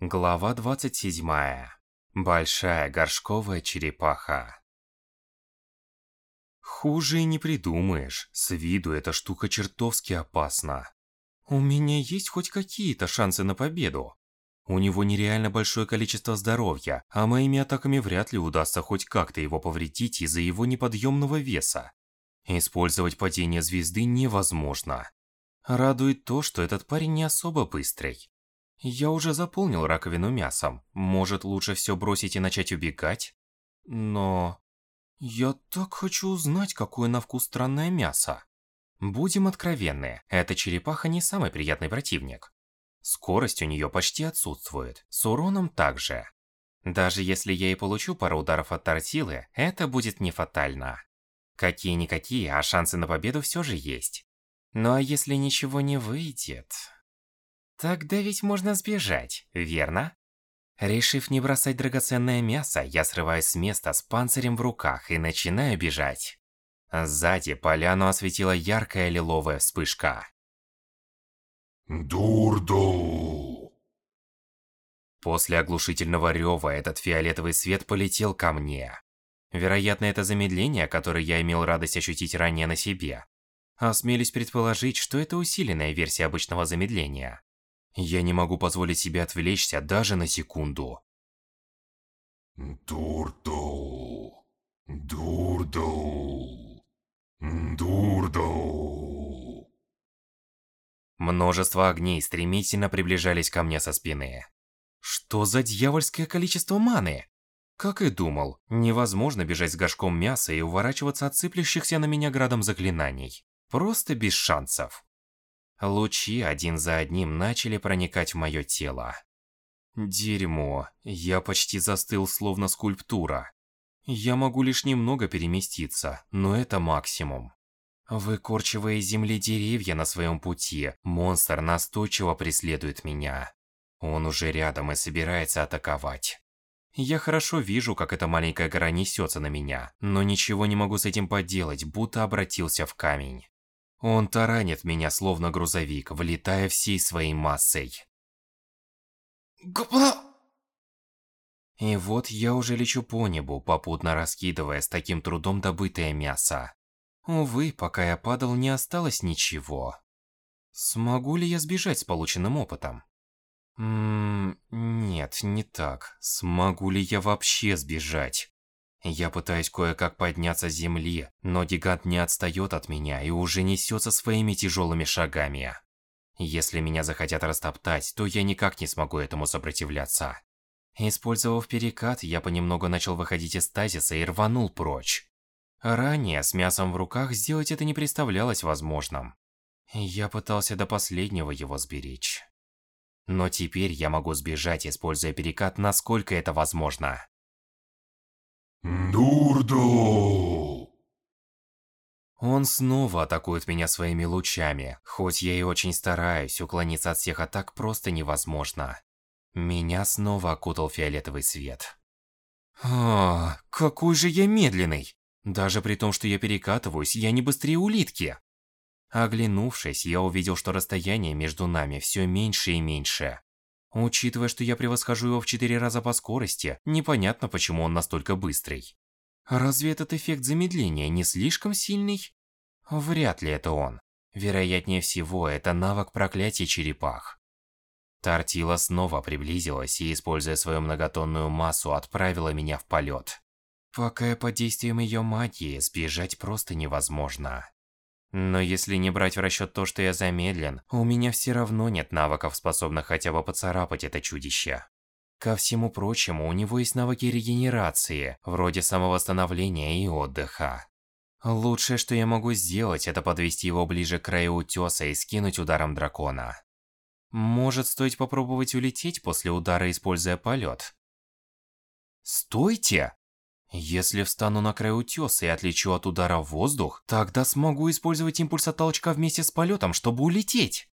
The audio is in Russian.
Глава 27. Большая горшковая черепаха. Хуже и не придумаешь. С виду эта штука чертовски опасна. У меня есть хоть какие-то шансы на победу. У него нереально большое количество здоровья, а моими атаками вряд ли удастся хоть как-то его повредить из-за его неподъемного веса. Использовать падение звезды невозможно. Радует то, что этот парень не особо быстрый. Я уже заполнил раковину мясом. Может, лучше все бросить и начать убегать? Но... Я так хочу узнать, какое на вкус странное мясо. Будем откровенны, эта черепаха не самый приятный противник. Скорость у нее почти отсутствует, с уроном также. Даже если я и получу пару ударов от тортилы, это будет не фатально. Какие-никакие, а шансы на победу все же есть. Ну а если ничего не выйдет... Тогда ведь можно сбежать, верно? Решив не бросать драгоценное мясо, я срываюсь с места с панцирем в руках и начинаю бежать. Сзади поляну осветила яркая лиловая вспышка. Дурду! После оглушительного рева этот фиолетовый свет полетел ко мне. Вероятно, это замедление, которое я имел радость ощутить ранее на себе. Осмелюсь предположить, что это усиленная версия обычного замедления. Я не могу позволить себе отвлечься даже на секунду. Дурду! Дурду! Дурду! Множество огней стремительно приближались ко мне со спины. Что за дьявольское количество маны? Как и думал, невозможно бежать с горшком мяса и уворачиваться от сыплющихся на меня градом заклинаний. Просто без шансов. Лучи один за одним начали проникать в мое тело. Дерьмо, я почти застыл словно скульптура. Я могу лишь немного переместиться, но это максимум. Выкорчивая земли деревья на своем пути, монстр настойчиво преследует меня. Он уже рядом и собирается атаковать. Я хорошо вижу, как эта маленькая гора несется на меня, но ничего не могу с этим поделать, будто обратился в камень. Он таранит меня словно грузовик, влетая всей своей массой. Гба! И вот я уже лечу по небу, попутно раскидывая с таким трудом добытое мясо. Увы, пока я падал, не осталось ничего. Смогу ли я сбежать с полученным опытом? Ммм, нет, не так. Смогу ли я вообще сбежать? Я пытаюсь кое-как подняться с земли, но гигант не отстает от меня и уже несется своими тяжелыми шагами. Если меня захотят растоптать, то я никак не смогу этому сопротивляться. Использовав перекат, я понемногу начал выходить из стазиса и рванул прочь. Ранее с мясом в руках сделать это не представлялось возможным. Я пытался до последнего его сберечь. Но теперь я могу сбежать, используя перекат, насколько это возможно. Дурду! Он снова атакует меня своими лучами. Хоть я и очень стараюсь, уклониться от всех атак просто невозможно. Меня снова окутал фиолетовый свет. А, какой же я медленный! Даже при том, что я перекатываюсь, я не быстрее улитки. Оглянувшись, я увидел, что расстояние между нами все меньше и меньше. Учитывая, что я превосхожу его в 4 раза по скорости, непонятно, почему он настолько быстрый. Разве этот эффект замедления не слишком сильный? Вряд ли это он. Вероятнее всего, это навык проклятия черепах. Тортила снова приблизилась и, используя свою многотонную массу, отправила меня в полет. Пока я под действием ее магии, сбежать просто невозможно. Но если не брать в расчет то, что я замедлен, у меня все равно нет навыков, способных хотя бы поцарапать это чудище. Ко всему прочему, у него есть навыки регенерации, вроде самовосстановления и отдыха. Лучшее, что я могу сделать, это подвести его ближе к краю утеса и скинуть ударом дракона. Может, стоит попробовать улететь после удара, используя полет? Стойте! Если встану на край утеса и отлечу от удара воздух, тогда смогу использовать импульс от толчка вместе с полетом, чтобы улететь.